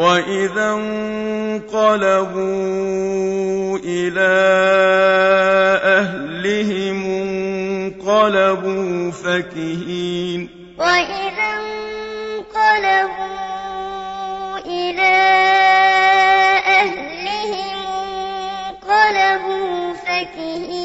وإذا انقلبوا إلى أهلهم انقلبوا فكهين وإذا انقلبوا إلى أهلهم انقلبوا فكهين